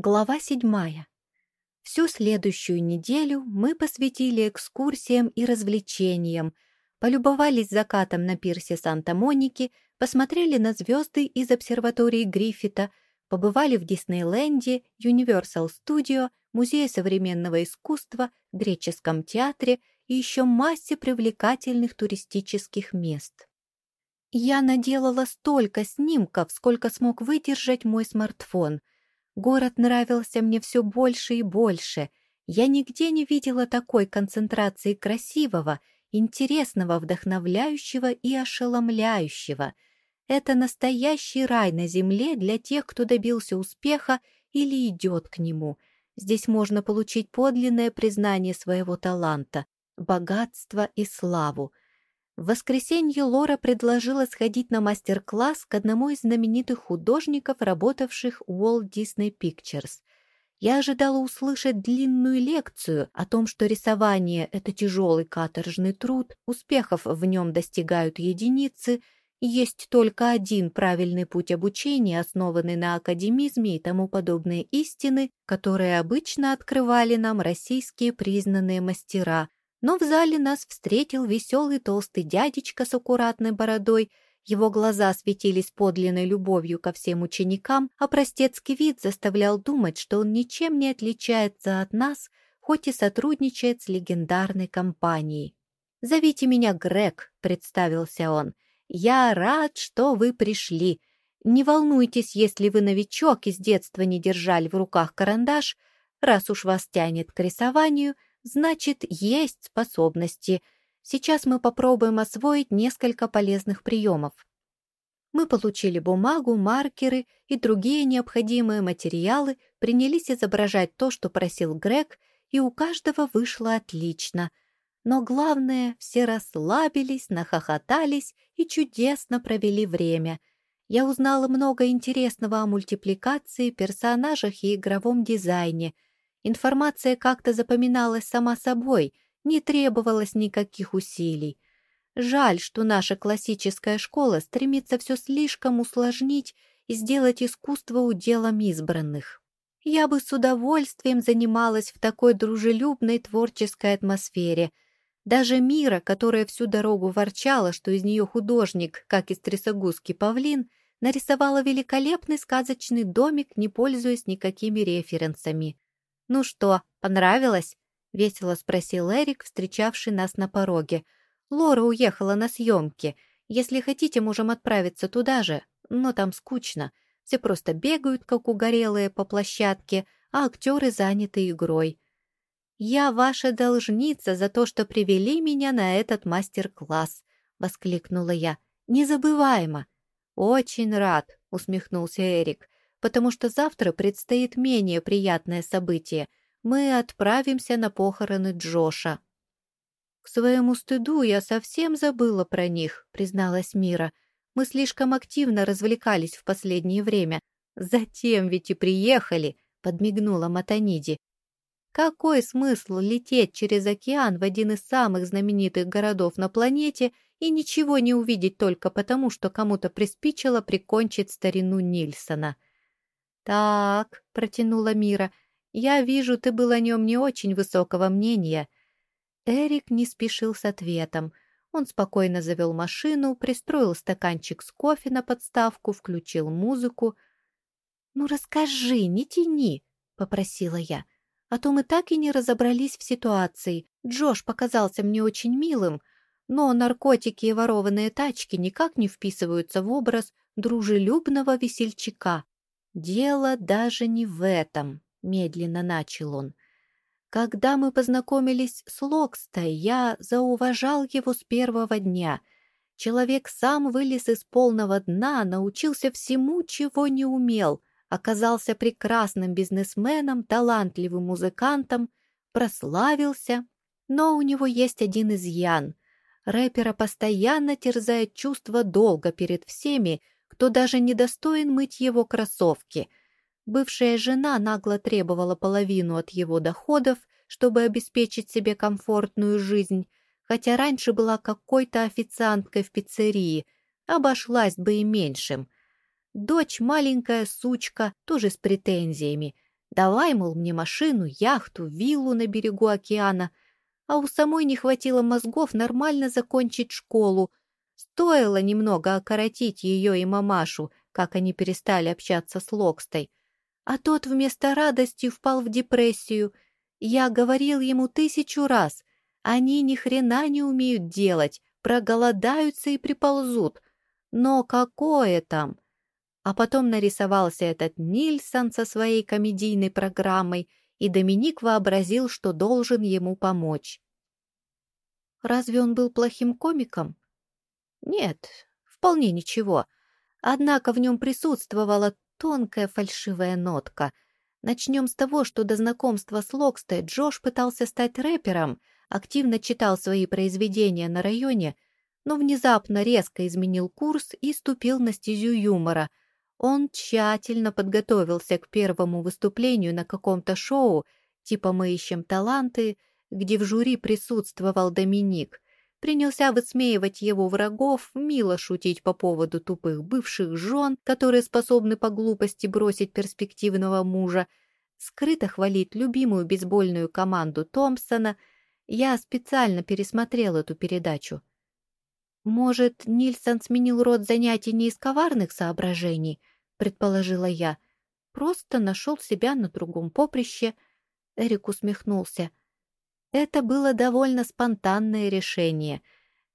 Глава седьмая. Всю следующую неделю мы посвятили экскурсиям и развлечениям, полюбовались закатом на пирсе Санта-Моники, посмотрели на звезды из обсерватории Гриффита, побывали в Диснейленде, Universal Studio, Музее современного искусства, Греческом театре и еще массе привлекательных туристических мест. Я наделала столько снимков, сколько смог выдержать мой смартфон — Город нравился мне все больше и больше. Я нигде не видела такой концентрации красивого, интересного, вдохновляющего и ошеломляющего. Это настоящий рай на земле для тех, кто добился успеха или идет к нему. Здесь можно получить подлинное признание своего таланта, богатство и славу — в воскресенье Лора предложила сходить на мастер-класс к одному из знаменитых художников, работавших у Walt Disney Pictures. Я ожидала услышать длинную лекцию о том, что рисование — это тяжелый каторжный труд, успехов в нем достигают единицы, есть только один правильный путь обучения, основанный на академизме и тому подобные истины, которые обычно открывали нам российские признанные мастера — но в зале нас встретил веселый толстый дядечка с аккуратной бородой, его глаза светились подлинной любовью ко всем ученикам, а простецкий вид заставлял думать, что он ничем не отличается от нас, хоть и сотрудничает с легендарной компанией. «Зовите меня Грег», — представился он. «Я рад, что вы пришли. Не волнуйтесь, если вы новичок и с детства не держали в руках карандаш. Раз уж вас тянет к рисованию — Значит, есть способности. Сейчас мы попробуем освоить несколько полезных приемов. Мы получили бумагу, маркеры и другие необходимые материалы, принялись изображать то, что просил Грег, и у каждого вышло отлично. Но главное, все расслабились, нахохотались и чудесно провели время. Я узнала много интересного о мультипликации, персонажах и игровом дизайне — Информация как-то запоминалась сама собой, не требовалось никаких усилий. Жаль, что наша классическая школа стремится все слишком усложнить и сделать искусство уделом избранных. Я бы с удовольствием занималась в такой дружелюбной творческой атмосфере. Даже Мира, которая всю дорогу ворчала, что из нее художник, как из трясогузки павлин, нарисовала великолепный сказочный домик, не пользуясь никакими референсами. «Ну что, понравилось?» — весело спросил Эрик, встречавший нас на пороге. «Лора уехала на съемки. Если хотите, можем отправиться туда же, но там скучно. Все просто бегают, как угорелые, по площадке, а актеры заняты игрой». «Я ваша должница за то, что привели меня на этот мастер-класс», — воскликнула я. «Незабываемо». «Очень рад», — усмехнулся Эрик потому что завтра предстоит менее приятное событие. Мы отправимся на похороны Джоша. К своему стыду я совсем забыла про них, призналась Мира. Мы слишком активно развлекались в последнее время. Затем ведь и приехали, подмигнула Матаниди. Какой смысл лететь через океан в один из самых знаменитых городов на планете и ничего не увидеть только потому, что кому-то приспичило прикончить старину Нильсона? «Так», — протянула Мира, — «я вижу, ты был о нем не очень высокого мнения». Эрик не спешил с ответом. Он спокойно завел машину, пристроил стаканчик с кофе на подставку, включил музыку. «Ну расскажи, не тяни», — попросила я. «А то мы так и не разобрались в ситуации. Джош показался мне очень милым, но наркотики и ворованные тачки никак не вписываются в образ дружелюбного весельчака. «Дело даже не в этом», — медленно начал он. «Когда мы познакомились с Локстой, я зауважал его с первого дня. Человек сам вылез из полного дна, научился всему, чего не умел, оказался прекрасным бизнесменом, талантливым музыкантом, прославился. Но у него есть один изъян. Рэпера постоянно терзает чувство долга перед всеми, кто даже не достоин мыть его кроссовки. Бывшая жена нагло требовала половину от его доходов, чтобы обеспечить себе комфортную жизнь, хотя раньше была какой-то официанткой в пиццерии, обошлась бы и меньшим. Дочь маленькая сучка, тоже с претензиями. Давай, мол, мне машину, яхту, виллу на берегу океана. А у самой не хватило мозгов нормально закончить школу. Стоило немного окоротить ее и мамашу, как они перестали общаться с Локстой. А тот вместо радости впал в депрессию. Я говорил ему тысячу раз. Они ни хрена не умеют делать, проголодаются и приползут. Но какое там? А потом нарисовался этот Нильсон со своей комедийной программой, и Доминик вообразил, что должен ему помочь. Разве он был плохим комиком? Нет, вполне ничего. Однако в нем присутствовала тонкая фальшивая нотка. Начнем с того, что до знакомства с Локстой Джош пытался стать рэпером, активно читал свои произведения на районе, но внезапно резко изменил курс и ступил на стезю юмора. Он тщательно подготовился к первому выступлению на каком-то шоу, типа «Мы ищем таланты», где в жюри присутствовал Доминик, принялся высмеивать его врагов, мило шутить по поводу тупых бывших жен, которые способны по глупости бросить перспективного мужа, скрыто хвалить любимую бейсбольную команду Томпсона. Я специально пересмотрел эту передачу. «Может, Нильсон сменил род занятий не из коварных соображений?» — предположила я. «Просто нашел себя на другом поприще». Эрик усмехнулся. Это было довольно спонтанное решение.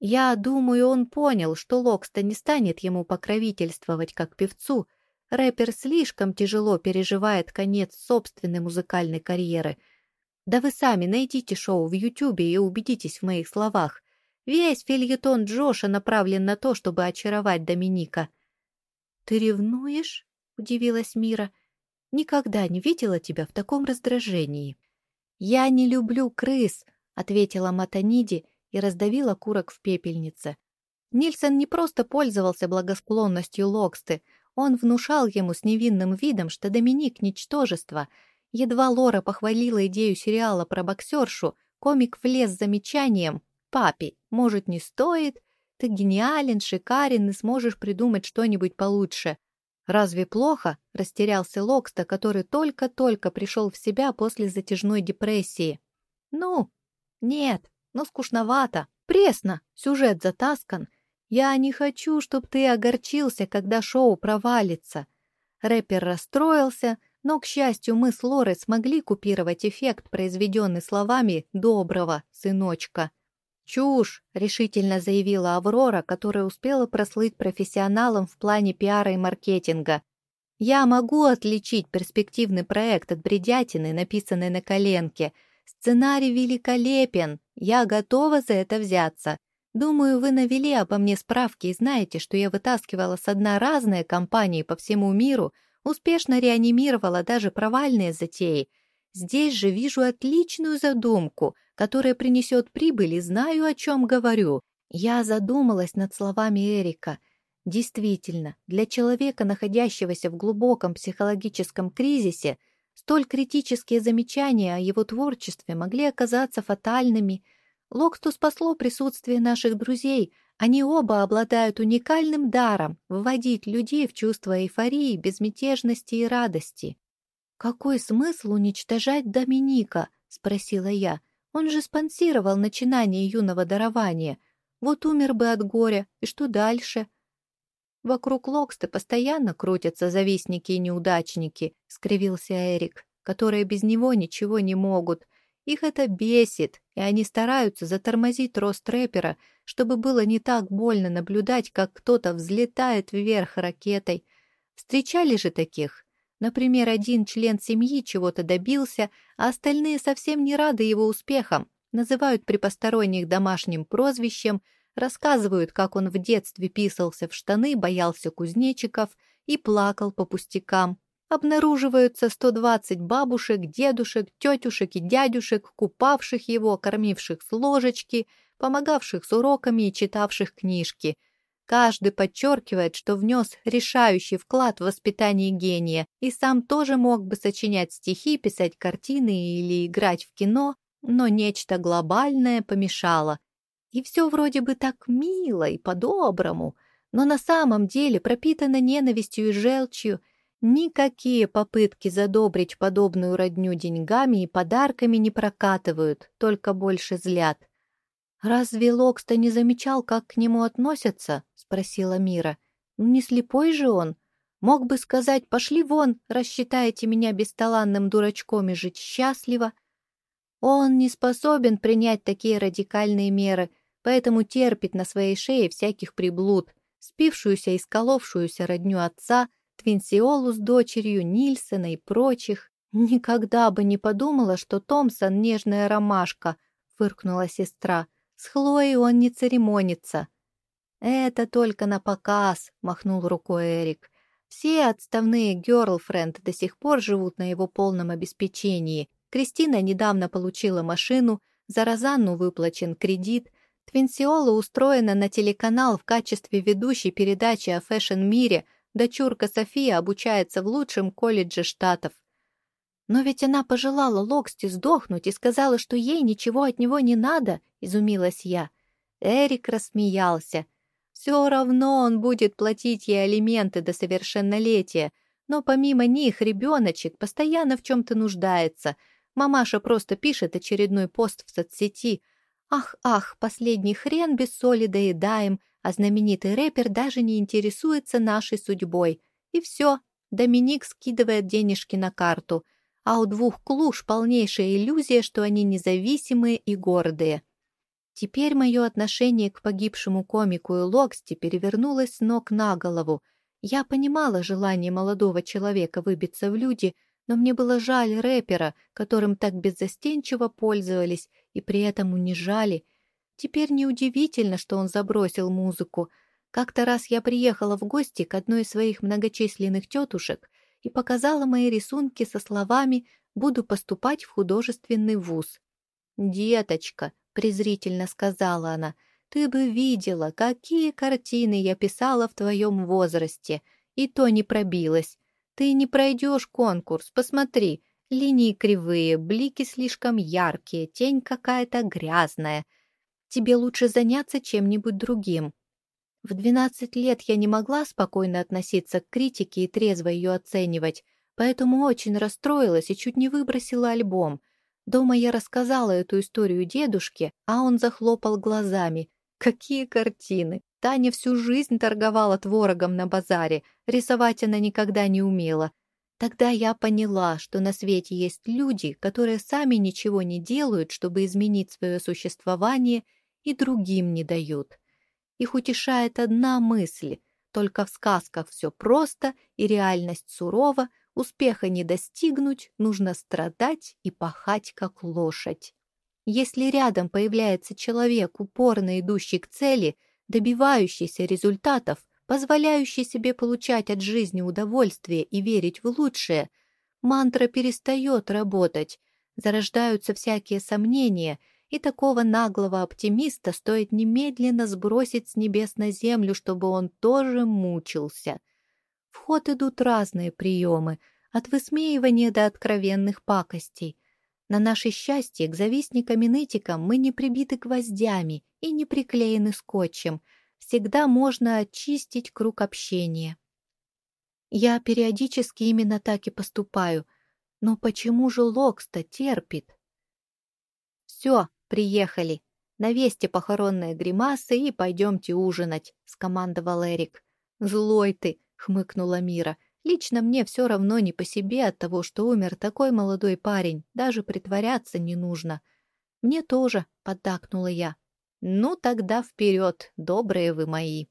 Я думаю, он понял, что Локста не станет ему покровительствовать как певцу. Рэпер слишком тяжело переживает конец собственной музыкальной карьеры. Да вы сами найдите шоу в Ютубе и убедитесь в моих словах. Весь фильетон Джоша направлен на то, чтобы очаровать Доминика. «Ты ревнуешь?» — удивилась Мира. «Никогда не видела тебя в таком раздражении». «Я не люблю крыс», — ответила Матаниди и раздавила курок в пепельнице. Нильсон не просто пользовался благосклонностью Локсты, он внушал ему с невинным видом, что Доминик — ничтожество. Едва Лора похвалила идею сериала про боксершу, комик влез с замечанием «Папе, может, не стоит? Ты гениален, шикарен и сможешь придумать что-нибудь получше». «Разве плохо?» — растерялся Локста, который только-только пришел в себя после затяжной депрессии. «Ну, нет, но скучновато, пресно, сюжет затаскан. Я не хочу, чтобы ты огорчился, когда шоу провалится». Рэпер расстроился, но, к счастью, мы с Лорой смогли купировать эффект, произведенный словами «доброго, сыночка». «Чушь!» — решительно заявила Аврора, которая успела прослыть профессионалом в плане пиара и маркетинга. «Я могу отличить перспективный проект от бредятины, написанной на коленке. Сценарий великолепен, я готова за это взяться. Думаю, вы навели обо мне справки и знаете, что я вытаскивала с дна разные компании по всему миру, успешно реанимировала даже провальные затеи. Здесь же вижу отличную задумку — которая принесет прибыль, и знаю, о чем говорю. Я задумалась над словами Эрика. Действительно, для человека, находящегося в глубоком психологическом кризисе, столь критические замечания о его творчестве могли оказаться фатальными. Локсту спасло присутствие наших друзей. Они оба обладают уникальным даром вводить людей в чувство эйфории, безмятежности и радости. «Какой смысл уничтожать Доминика?» — спросила я. Он же спонсировал начинание юного дарования. Вот умер бы от горя, и что дальше? Вокруг Локста постоянно крутятся завистники и неудачники, — скривился Эрик, которые без него ничего не могут. Их это бесит, и они стараются затормозить рост рэпера, чтобы было не так больно наблюдать, как кто-то взлетает вверх ракетой. Встречали же таких? Например, один член семьи чего-то добился, а остальные совсем не рады его успехам, называют при посторонних домашним прозвищем, рассказывают, как он в детстве писался в штаны, боялся кузнечиков и плакал по пустякам. Обнаруживаются 120 бабушек, дедушек, тетюшек и дядюшек, купавших его, кормивших с ложечки, помогавших с уроками и читавших книжки – Каждый подчеркивает, что внес решающий вклад в воспитание гения и сам тоже мог бы сочинять стихи, писать картины или играть в кино, но нечто глобальное помешало. И все вроде бы так мило и по-доброму, но на самом деле пропитано ненавистью и желчью. Никакие попытки задобрить подобную родню деньгами и подарками не прокатывают, только больше злят. «Разве Локста не замечал, как к нему относятся?» — спросила Мира. «Не слепой же он? Мог бы сказать, пошли вон, рассчитайте меня бесталанным дурачком и жить счастливо». Он не способен принять такие радикальные меры, поэтому терпит на своей шее всяких приблуд, спившуюся и сколовшуюся родню отца — Твинсиолу с дочерью, Нильсона и прочих. «Никогда бы не подумала, что Томпсон — нежная ромашка», — фыркнула сестра. «С Хлоей он не церемонится». «Это только на показ», — махнул рукой Эрик. «Все отставные герлфренд до сих пор живут на его полном обеспечении. Кристина недавно получила машину, за Розанну выплачен кредит, Твинсиола устроена на телеканал в качестве ведущей передачи о фэшн-мире — Дочурка София обучается в лучшем колледже Штатов. Но ведь она пожелала Локсти сдохнуть и сказала, что ей ничего от него не надо, изумилась я. Эрик рассмеялся. Все равно он будет платить ей алименты до совершеннолетия, но помимо них ребеночек постоянно в чем-то нуждается. Мамаша просто пишет очередной пост в соцсети. «Ах, ах, последний хрен без соли доедаем, а знаменитый рэпер даже не интересуется нашей судьбой. И все, Доминик скидывает денежки на карту, а у двух клуш полнейшая иллюзия, что они независимые и гордые. Теперь мое отношение к погибшему комику и Локсти перевернулось ног на голову. Я понимала желание молодого человека выбиться в люди, но мне было жаль рэпера, которым так беззастенчиво пользовались и при этом унижали, Теперь неудивительно, что он забросил музыку. Как-то раз я приехала в гости к одной из своих многочисленных тетушек и показала мои рисунки со словами «Буду поступать в художественный вуз». «Деточка», — презрительно сказала она, — «ты бы видела, какие картины я писала в твоем возрасте, и то не пробилась. Ты не пройдешь конкурс, посмотри, линии кривые, блики слишком яркие, тень какая-то грязная» тебе лучше заняться чем-нибудь другим. В 12 лет я не могла спокойно относиться к критике и трезво ее оценивать, поэтому очень расстроилась и чуть не выбросила альбом. Дома я рассказала эту историю дедушке, а он захлопал глазами. Какие картины! Таня всю жизнь торговала творогом на базаре, рисовать она никогда не умела. Тогда я поняла, что на свете есть люди, которые сами ничего не делают, чтобы изменить свое существование – и другим не дают. Их утешает одна мысль — только в сказках все просто и реальность сурова, успеха не достигнуть, нужно страдать и пахать, как лошадь. Если рядом появляется человек, упорно идущий к цели, добивающийся результатов, позволяющий себе получать от жизни удовольствие и верить в лучшее, мантра перестает работать, зарождаются всякие сомнения — и такого наглого оптимиста стоит немедленно сбросить с небес на землю, чтобы он тоже мучился. В ход идут разные приемы, от высмеивания до откровенных пакостей. На наше счастье к завистникам и нытикам мы не прибиты гвоздями и не приклеены скотчем. Всегда можно очистить круг общения. Я периодически именно так и поступаю. Но почему же Локста терпит? «Все, «Приехали. Навесьте похоронные гримасы и пойдемте ужинать», — скомандовал Эрик. «Злой ты», — хмыкнула Мира. «Лично мне все равно не по себе от того, что умер такой молодой парень. Даже притворяться не нужно». «Мне тоже», — поддакнула я. «Ну тогда вперед, добрые вы мои».